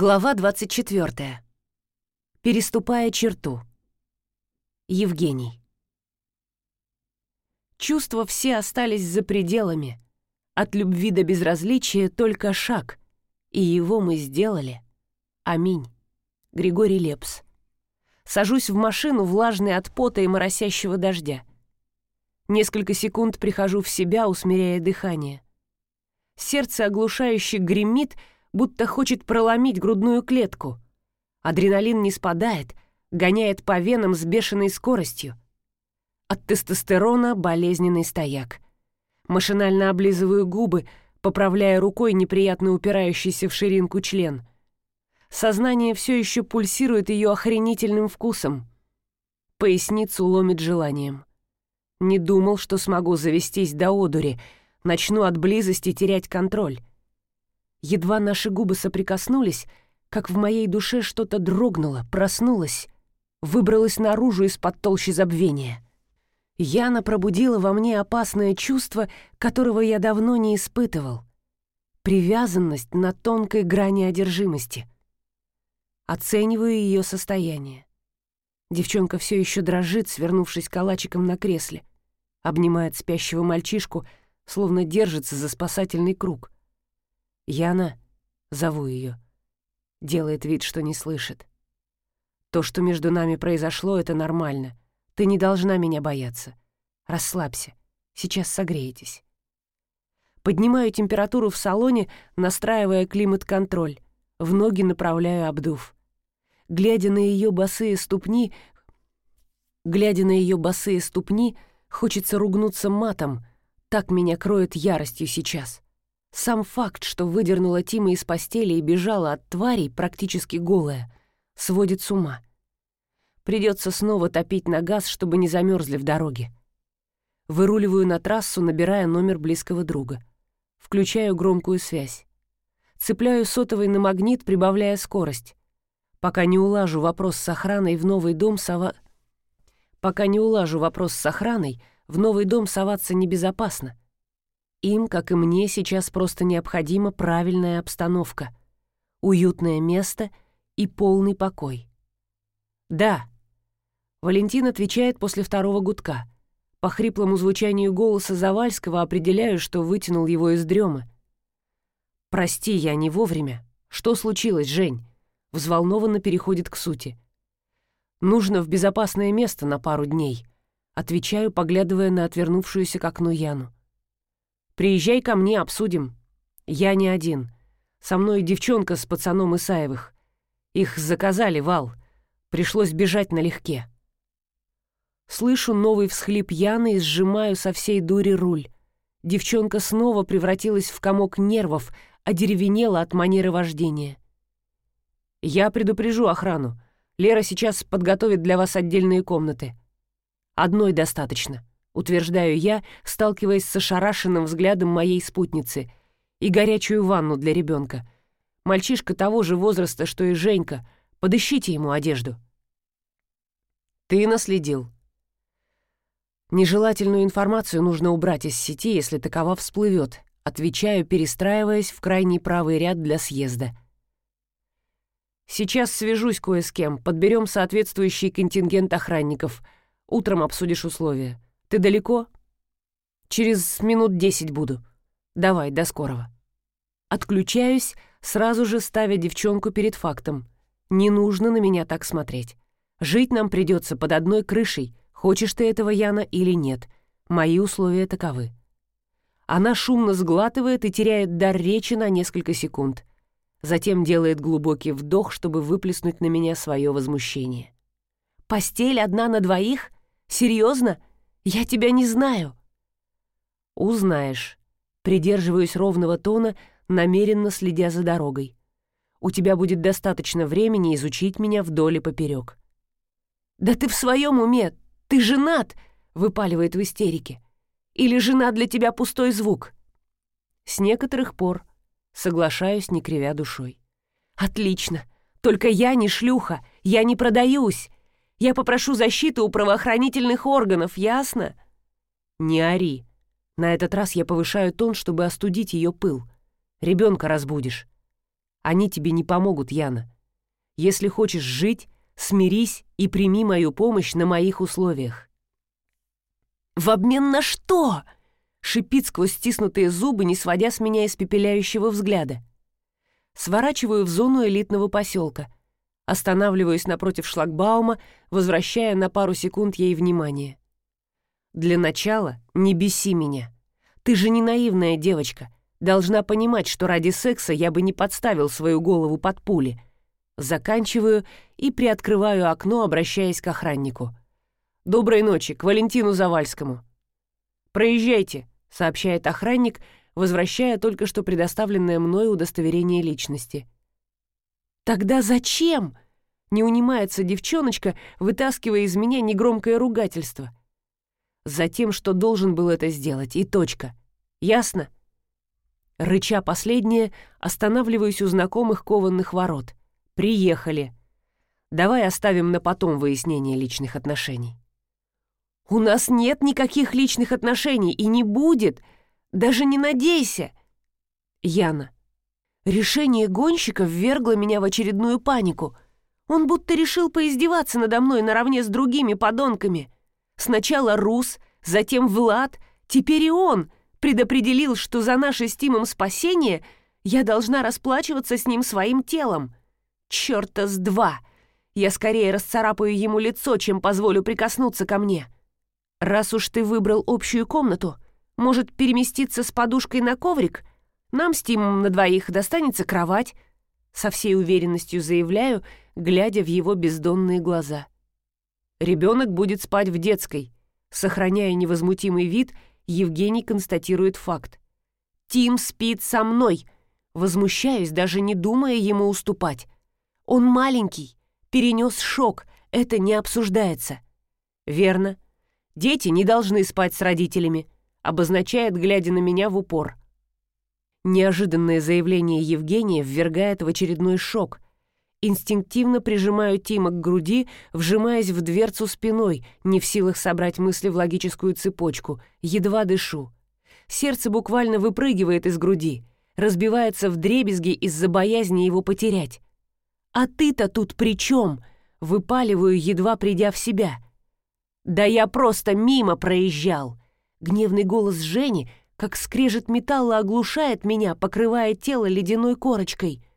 Глава 24. Переступая черту. Евгений. Чувства все остались за пределами. От любви до безразличия только шаг. И его мы сделали. Аминь. Григорий Лепс. Сажусь в машину, влажный от пота и моросящего дождя. Несколько секунд прихожу в себя, усмиряя дыхание. Сердце оглушающе гремит — будто хочет проломить грудную клетку. Адреналин не спадает, гоняет по венам с бешеной скоростью. От тестостерона болезненный стояк. Машинально облизываю губы, поправляя рукой неприятно упирающийся в ширинку член. Сознание все еще пульсирует ее охренительным вкусом. Поясницу ломит желанием. Не думал, что смогу завестись до одури, начну от близости терять контроль. Едва наши губы соприкоснулись, как в моей душе что-то дрогнуло, проснулось, выбралось наружу из-под толщи забвения. Яна пробудила во мне опасное чувство, которого я давно не испытывал. Привязанность на тонкой грани одержимости. Оцениваю ее состояние. Девчонка все еще дрожит, свернувшись калачиком на кресле. Обнимает спящего мальчишку, словно держится за спасательный круг — «Яна», — зову ее, делает вид, что не слышит. «То, что между нами произошло, это нормально. Ты не должна меня бояться. Расслабься. Сейчас согреетесь». Поднимаю температуру в салоне, настраивая климат-контроль. В ноги направляю обдув. Глядя на ее босые ступни, глядя на ее босые ступни, хочется ругнуться матом. Так меня кроет яростью сейчас. Сам факт, что выдернула Тима из постели и бежала от тварей, практически голая, сводит с ума. Придется снова топить на газ, чтобы не замерзли в дороге. Выруливаю на трассу, набирая номер близкого друга. Включаю громкую связь. Цепляю сотовый на магнит, прибавляя скорость. Пока не улажу вопрос с охраной в новый дом сова... Пока не улажу вопрос с охраной, в новый дом соваться небезопасно. Им, как и мне, сейчас просто необходима правильная обстановка, уютное место и полный покой. «Да». Валентин отвечает после второго гудка. По хриплому звучанию голоса Завальского определяю, что вытянул его из дремы. «Прости, я не вовремя. Что случилось, Жень?» Взволнованно переходит к сути. «Нужно в безопасное место на пару дней», — отвечаю, поглядывая на отвернувшуюся к окну Яну. Приезжай ко мне, обсудим. Я не один. Со мной девчонка с пацаном Исаевых. Их заказали, Вал. Пришлось бежать налегке. Слышу новый всхлип Яны и сжимаю со всей дури руль. Девчонка снова превратилась в комок нервов, одеревенела от манеры вождения. «Я предупрежу охрану. Лера сейчас подготовит для вас отдельные комнаты. Одной достаточно утверждаю я, сталкиваясь с ошарашенным взглядом моей спутницы, и горячую ванну для ребенка. Мальчишка того же возраста, что и Женька. Подыщите ему одежду. Ты наследил. Нежелательную информацию нужно убрать из сети, если такова всплывет. Отвечаю, перестраиваясь в крайний правый ряд для съезда. Сейчас свяжусь кое с кем, подберем соответствующий контингент охранников. Утром обсудишь условия. Ты далеко? Через минут десять буду. Давай, до скорого. Отключаюсь, сразу же ставя девчонку перед фактом. Не нужно на меня так смотреть. Жить нам придется под одной крышей, хочешь ты этого, Яна, или нет. Мои условия таковы. Она шумно сглатывает и теряет дар речи на несколько секунд. Затем делает глубокий вдох, чтобы выплеснуть на меня свое возмущение. «Постель одна на двоих? Серьезно? Я тебя не знаю». «Узнаешь». Придерживаюсь ровного тона, намеренно следя за дорогой. «У тебя будет достаточно времени изучить меня вдоль и поперек». «Да ты в своем уме! Ты женат!» — выпаливает в истерике. «Или жена для тебя пустой звук?» С некоторых пор соглашаюсь, не кривя душой. «Отлично! Только я не шлюха, я не продаюсь. Я попрошу защиты у правоохранительных органов, ясно?» «Не ори. На этот раз я повышаю тон, чтобы остудить ее пыл. Ребенка разбудишь». Они тебе не помогут, Яна. Если хочешь жить, смирись и прими мою помощь на моих условиях». «В обмен на что?» — шипит сквозь стиснутые зубы, не сводя с меня испепеляющего взгляда. Сворачиваю в зону элитного поселка. Останавливаюсь напротив шлагбаума, возвращая на пару секунд ей внимание. «Для начала не беси меня. Ты же не наивная девочка. Должна понимать, что ради секса я бы не подставил свою голову под пули. Заканчиваю и приоткрываю окно, обращаясь к охраннику. «Доброй ночи, к Валентину Завальскому». «Проезжайте», — сообщает охранник, возвращая только что предоставленное мной удостоверение личности. «Тогда зачем?» — не унимается девчоночка, вытаскивая из меня негромкое ругательство. «Затем, что должен был это сделать, и точка. Ясно?» Рыча последнее, останавливаюсь у знакомых кованных ворот. «Приехали. Давай оставим на потом выяснение личных отношений». «У нас нет никаких личных отношений и не будет. Даже не надейся!» Яна. Решение гонщика ввергло меня в очередную панику. Он будто решил поиздеваться надо мной наравне с другими подонками. Сначала Рус, затем Влад, теперь и он — предопределил, что за наше с Тимом спасение я должна расплачиваться с ним своим телом. Чёрта с два! Я скорее расцарапаю ему лицо, чем позволю прикоснуться ко мне. Раз уж ты выбрал общую комнату, может переместиться с подушкой на коврик? Нам с Тимом на двоих достанется кровать. Со всей уверенностью заявляю, глядя в его бездонные глаза. Ребенок будет спать в детской, сохраняя невозмутимый вид — Евгений констатирует факт. «Тим спит со мной!» Возмущаюсь, даже не думая ему уступать. «Он маленький, перенес шок, это не обсуждается». «Верно. Дети не должны спать с родителями», обозначает, глядя на меня в упор. Неожиданное заявление Евгения ввергает в очередной шок, Инстинктивно прижимаю Тима к груди, вжимаясь в дверцу спиной, не в силах собрать мысли в логическую цепочку, едва дышу. Сердце буквально выпрыгивает из груди, разбивается в дребезги из-за боязни его потерять. «А ты-то тут при чем?» — выпаливаю, едва придя в себя. «Да я просто мимо проезжал!» Гневный голос Жени, как скрежет металла, оглушает меня, покрывая тело ледяной корочкой —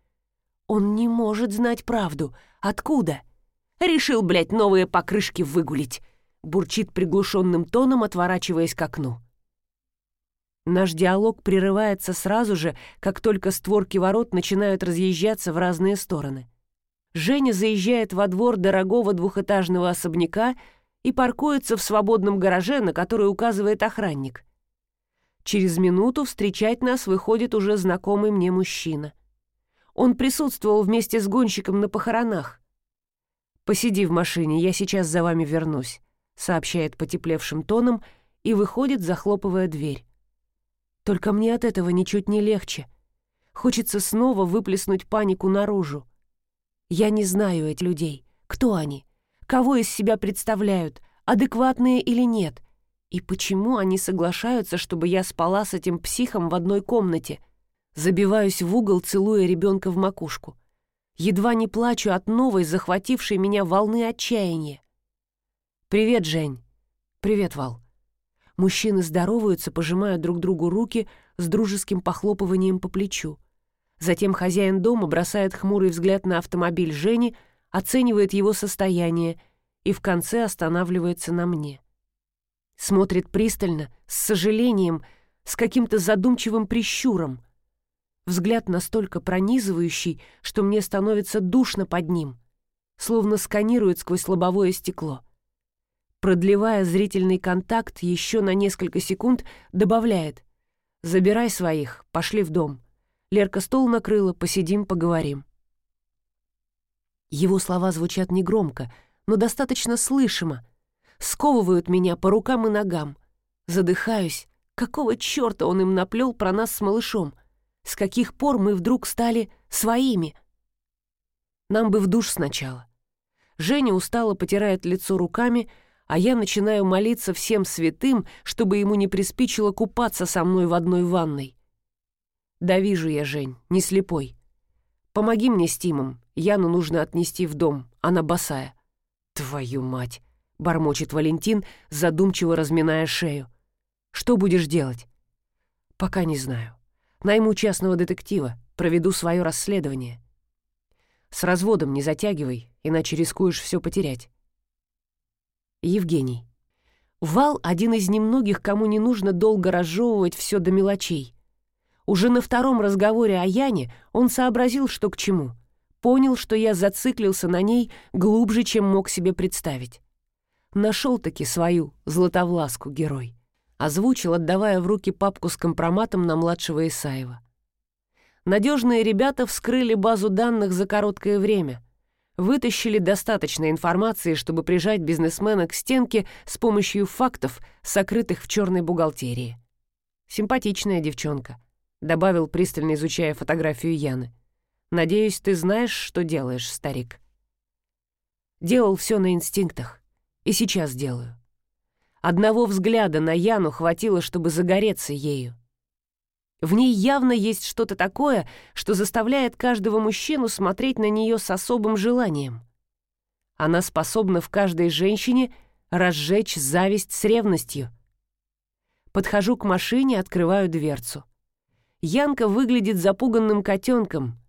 он не может знать правду. Откуда? Решил, блядь, новые покрышки выгулить. Бурчит приглушенным тоном, отворачиваясь к окну. Наш диалог прерывается сразу же, как только створки ворот начинают разъезжаться в разные стороны. Женя заезжает во двор дорогого двухэтажного особняка и паркуется в свободном гараже, на который указывает охранник. Через минуту встречать нас выходит уже знакомый мне мужчина. Он присутствовал вместе с гонщиком на похоронах. «Посиди в машине, я сейчас за вами вернусь», — сообщает потеплевшим тоном и выходит, захлопывая дверь. Только мне от этого ничуть не легче. Хочется снова выплеснуть панику наружу. Я не знаю этих людей. Кто они? Кого из себя представляют? Адекватные или нет? И почему они соглашаются, чтобы я спала с этим психом в одной комнате — Забиваюсь в угол, целуя ребенка в макушку. Едва не плачу от новой, захватившей меня волны отчаяния. «Привет, Жень». «Привет, Вал». Мужчины здороваются, пожимая друг другу руки с дружеским похлопыванием по плечу. Затем хозяин дома бросает хмурый взгляд на автомобиль Жени, оценивает его состояние и в конце останавливается на мне. Смотрит пристально, с сожалением, с каким-то задумчивым прищуром — Взгляд настолько пронизывающий, что мне становится душно под ним, словно сканирует сквозь лобовое стекло. Продлевая зрительный контакт еще на несколько секунд, добавляет «Забирай своих, пошли в дом. Лерка стол накрыла, посидим, поговорим». Его слова звучат негромко, но достаточно слышимо, сковывают меня по рукам и ногам. Задыхаюсь. Какого черта он им наплел про нас с малышом? С каких пор мы вдруг стали своими? Нам бы в душ сначала. Женя устало потирает лицо руками, а я начинаю молиться всем святым, чтобы ему не приспичило купаться со мной в одной ванной. Да вижу я, Жень, не слепой. Помоги мне с Тимом. Яну нужно отнести в дом, она босая». «Твою мать!» — бормочет Валентин, задумчиво разминая шею. «Что будешь делать?» «Пока не знаю. Найму частного детектива, проведу свое расследование. С разводом не затягивай, иначе рискуешь все потерять». Евгений. Вал — один из немногих, кому не нужно долго разжевывать все до мелочей. Уже на втором разговоре о Яне он сообразил, что к чему. Понял, что я зациклился на ней глубже, чем мог себе представить. Нашел-таки свою златовласку герой. Озвучил, отдавая в руки папку с компроматом на младшего Исаева. Надежные ребята вскрыли базу данных за короткое время. Вытащили достаточно информации, чтобы прижать бизнесмена к стенке с помощью фактов, сокрытых в черной бухгалтерии. Симпатичная девчонка — добавил, пристально изучая фотографию Яны. «Надеюсь, ты знаешь, что делаешь, старик». Делал все на инстинктах. И сейчас делаю. Одного взгляда на Яну хватило, чтобы загореться ею. В ней явно есть что-то такое, что заставляет каждого мужчину смотреть на нее с особым желанием. Она способна в каждой женщине разжечь зависть с ревностью. Подхожу к машине, открываю дверцу. Янка выглядит запуганным котенком.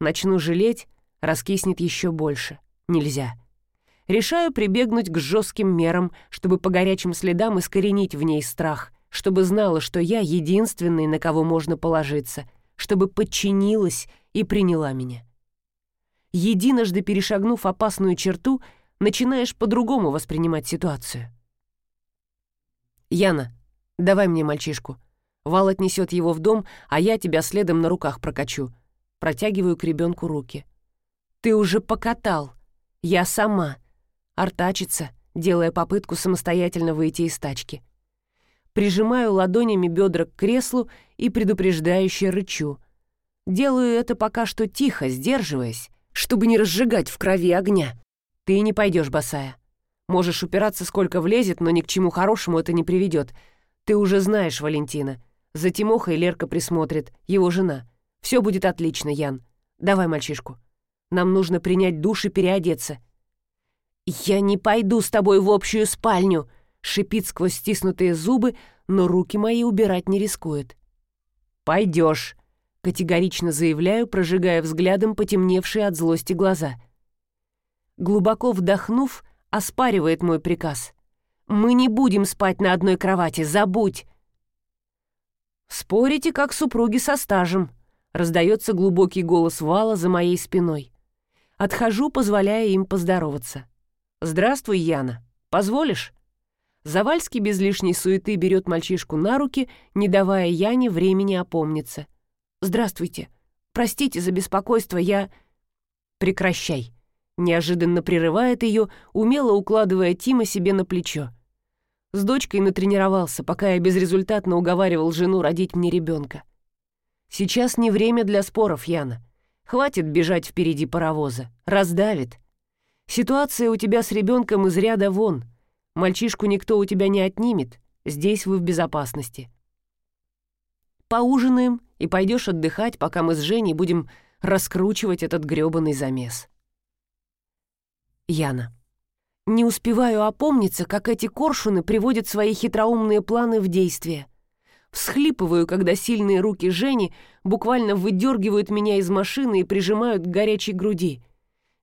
Начну жалеть, раскиснет еще больше. Нельзя. Решаю прибегнуть к жестким мерам, чтобы по горячим следам искоренить в ней страх, чтобы знала, что я единственный, на кого можно положиться, чтобы подчинилась и приняла меня. Единожды перешагнув опасную черту, начинаешь по-другому воспринимать ситуацию. «Яна, давай мне мальчишку», Вал отнесет его в дом, а я тебя следом на руках прокачу. Протягиваю к ребенку руки. Ты уже покатал. Я сама. Артачится, делая попытку самостоятельно выйти из тачки. Прижимаю ладонями бедра к креслу и предупреждающе рычу. Делаю это пока что тихо, сдерживаясь, чтобы не разжигать в крови огня. Ты не пойдешь, босая. Можешь упираться сколько влезет, но ни к чему хорошему это не приведет. Ты уже знаешь, Валентина. За Тимохой Лерка присмотрит, его жена. Все будет отлично, Ян. Давай мальчишку. Нам нужно принять душ и переодеться». «Я не пойду с тобой в общую спальню», — шипит сквозь стиснутые зубы, но руки мои убирать не рискует. «Пойдешь», — категорично заявляю, прожигая взглядом потемневшие от злости глаза. Глубоко вдохнув, оспаривает мой приказ. «Мы не будем спать на одной кровати, забудь!» «Спорите, как супруги со стажем», — раздается глубокий голос Вала за моей спиной. Отхожу, позволяя им поздороваться. «Здравствуй, Яна. Позволишь?» Завальский без лишней суеты берет мальчишку на руки, не давая Яне времени опомниться. «Здравствуйте. Простите за беспокойство, я...» «Прекращай», — неожиданно прерывает ее, умело укладывая Тима себе на плечо. С дочкой натренировался, пока я безрезультатно уговаривал жену родить мне ребенка. Сейчас не время для споров, Яна. Хватит бежать впереди паровоза. Раздавит. Ситуация у тебя с ребенком из ряда вон. Мальчишку никто у тебя не отнимет. Здесь вы в безопасности. Поужинаем и пойдешь отдыхать, пока мы с Женей будем раскручивать этот грёбаный замес. Яна. Не успеваю опомниться, как эти коршуны приводят свои хитроумные планы в действие. Всхлипываю, когда сильные руки Жени буквально выдергивают меня из машины и прижимают к горячей груди.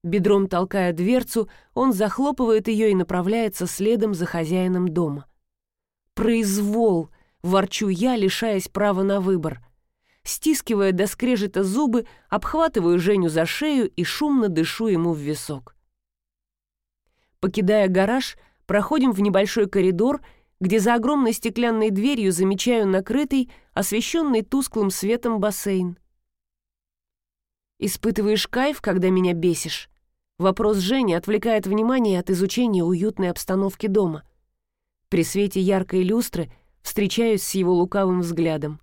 Бедром толкая дверцу, он захлопывает ее и направляется следом за хозяином дома. «Произвол!» — ворчу я, лишаясь права на выбор. Стискивая до скрежета зубы, обхватываю Женю за шею и шумно дышу ему в висок. Покидая гараж, проходим в небольшой коридор, где за огромной стеклянной дверью замечаю накрытый, освещенный тусклым светом бассейн. «Испытываешь кайф, когда меня бесишь?» Вопрос Жени отвлекает внимание от изучения уютной обстановки дома. При свете яркой люстры встречаюсь с его лукавым взглядом.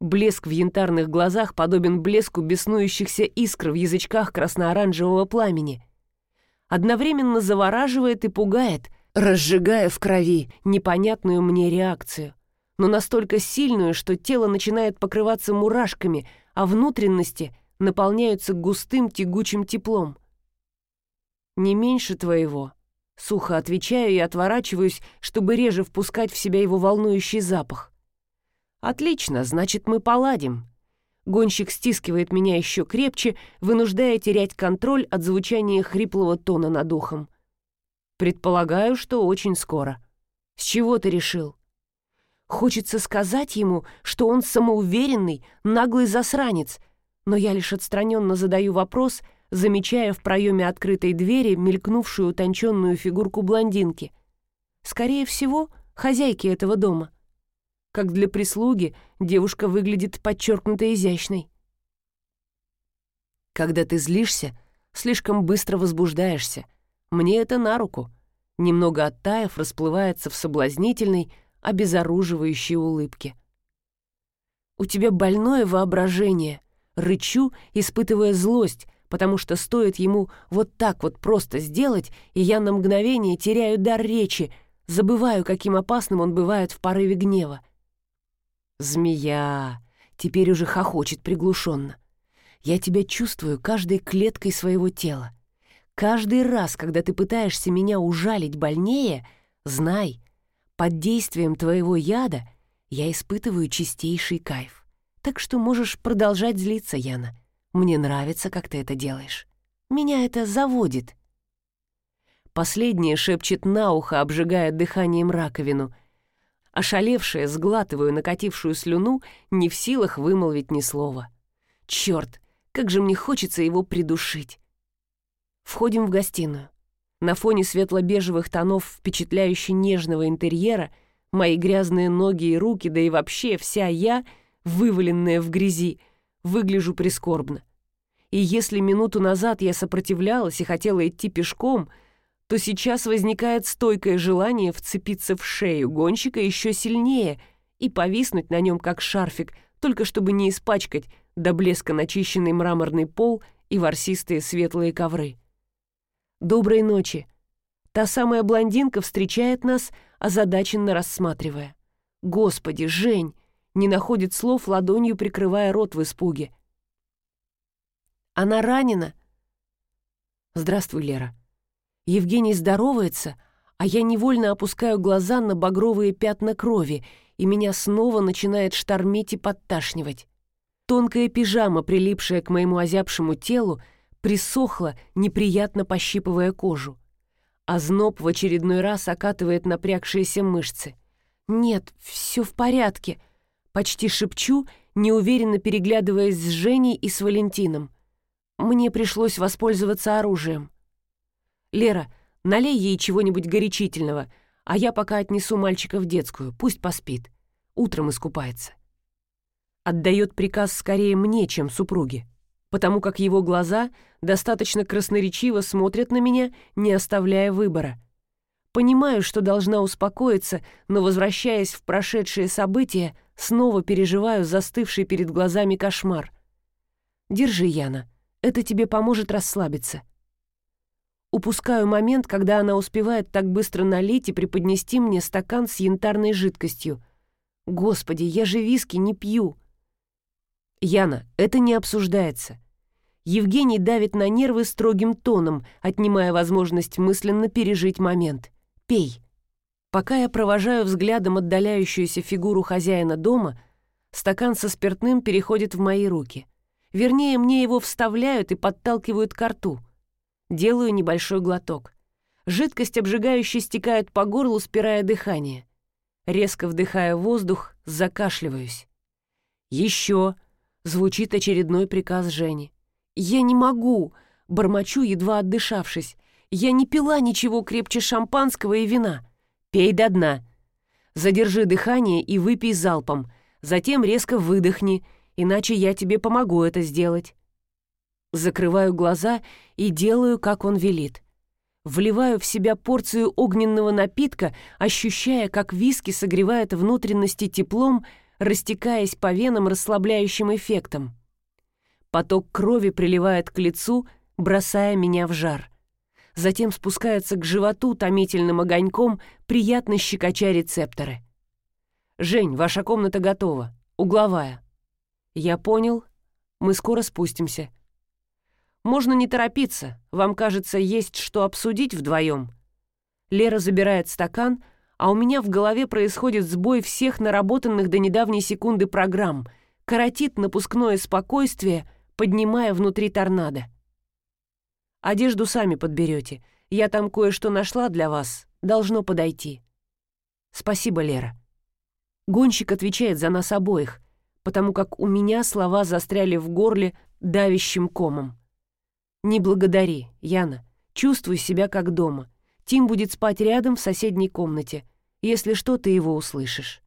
Блеск в янтарных глазах подобен блеску беснующихся искр в язычках красно-оранжевого пламени — одновременно завораживает и пугает, разжигая в крови непонятную мне реакцию, но настолько сильную, что тело начинает покрываться мурашками, а внутренности наполняются густым тягучим теплом. «Не меньше твоего», — сухо отвечаю и отворачиваюсь, чтобы реже впускать в себя его волнующий запах. «Отлично, значит, мы поладим». Гонщик стискивает меня еще крепче, вынуждая терять контроль от звучания хриплого тона над ухом. «Предполагаю, что очень скоро». «С чего ты решил?» Хочется сказать ему, что он самоуверенный, наглый засранец, но я лишь отстраненно задаю вопрос, замечая в проеме открытой двери мелькнувшую утонченную фигурку блондинки. Скорее всего, хозяйки этого дома. Как для прислуги, девушка выглядит подчеркнуто изящной. Когда ты злишься, слишком быстро возбуждаешься. Мне это на руку. Немного оттаив, расплывается в соблазнительной, обезоруживающей улыбке. «У тебя больное воображение», — рычу, испытывая злость, потому что стоит ему вот так вот просто сделать, и я на мгновение теряю дар речи, забываю, каким опасным он бывает в порыве гнева. «Змея!» — теперь уже хохочет приглушенно. «Я тебя чувствую каждой клеткой своего тела. Каждый раз, когда ты пытаешься меня ужалить больнее, знай, под действием твоего яда я испытываю чистейший кайф. Так что можешь продолжать злиться, Яна. Мне нравится, как ты это делаешь. Меня это заводит. Последнее шепчет на ухо, обжигая дыханием раковину. Ошалевшая, сглатываю накатившую слюну, не в силах вымолвить ни слова. Черт, как же мне хочется его придушить. Входим в гостиную. На фоне светло-бежевых тонов впечатляюще нежного интерьера мои грязные ноги и руки, да и вообще вся я, вываленная в грязи, выгляжу прискорбно. И если минуту назад я сопротивлялась и хотела идти пешком, то сейчас возникает стойкое желание вцепиться в шею гонщика еще сильнее и повиснуть на нем как шарфик, только чтобы не испачкать до блеска начищенный мраморный пол и ворсистые светлые ковры. «Доброй ночи!» Та самая блондинка встречает нас, озадаченно рассматривая. «Господи, Жень!» Не находит слов, ладонью прикрывая рот в испуге. «Она ранена?» «Здравствуй, Лера». Евгений здоровается, а я невольно опускаю глаза на багровые пятна крови, и меня снова начинает штормить и подташнивать. Тонкая пижама, прилипшая к моему озябшему телу, присохла, неприятно пощипывая кожу. А зноб в очередной раз окатывает напрягшиеся мышцы. «Нет, все в порядке», — почти шепчу, неуверенно переглядываясь с Женей и с Валентином. Мне пришлось воспользоваться оружием. «Лера, налей ей чего-нибудь горячительного, а я пока отнесу мальчика в детскую, пусть поспит. Утром искупается». Отдает приказ скорее мне, чем супруге потому как его глаза достаточно красноречиво смотрят на меня, не оставляя выбора. Понимаю, что должна успокоиться, но, возвращаясь в прошедшие события, снова переживаю застывший перед глазами кошмар. «Держи, Яна, это тебе поможет расслабиться». Упускаю момент, когда она успевает так быстро налить и преподнести мне стакан с янтарной жидкостью. «Господи, я же виски не пью!» «Яна, это не обсуждается». Евгений давит на нервы строгим тоном, отнимая возможность мысленно пережить момент. «Пей». Пока я провожаю взглядом отдаляющуюся фигуру хозяина дома, стакан со спиртным переходит в мои руки. Вернее, мне его вставляют и подталкивают к рту. Делаю небольшой глоток. Жидкость обжигающе стекает по горлу, спирая дыхание. Резко вдыхая воздух, закашливаюсь. «Еще!» Звучит очередной приказ Жени. «Я не могу!» — бормочу, едва отдышавшись. «Я не пила ничего крепче шампанского и вина. Пей до дна. Задержи дыхание и выпей залпом. Затем резко выдохни, иначе я тебе помогу это сделать». Закрываю глаза и делаю, как он велит. Вливаю в себя порцию огненного напитка, ощущая, как виски согревает внутренности теплом, растекаясь по венам расслабляющим эффектом. Поток крови приливает к лицу, бросая меня в жар. Затем спускается к животу томительным огоньком, приятно щекоча рецепторы. «Жень, ваша комната готова. Угловая». «Я понял. Мы скоро спустимся. Можно не торопиться, вам, кажется, есть что обсудить вдвоем. Лера забирает стакан, а у меня в голове происходит сбой всех наработанных до недавней секунды программ, коротит напускное спокойствие, поднимая внутри торнадо. Одежду сами подберете. Я там кое-что нашла для вас. Должно подойти. Спасибо, Лера. Гонщик отвечает за нас обоих, потому как у меня слова застряли в горле давящим комом. «Не благодари, Яна. Чувствуй себя как дома. Тим будет спать рядом в соседней комнате. Если что, ты его услышишь».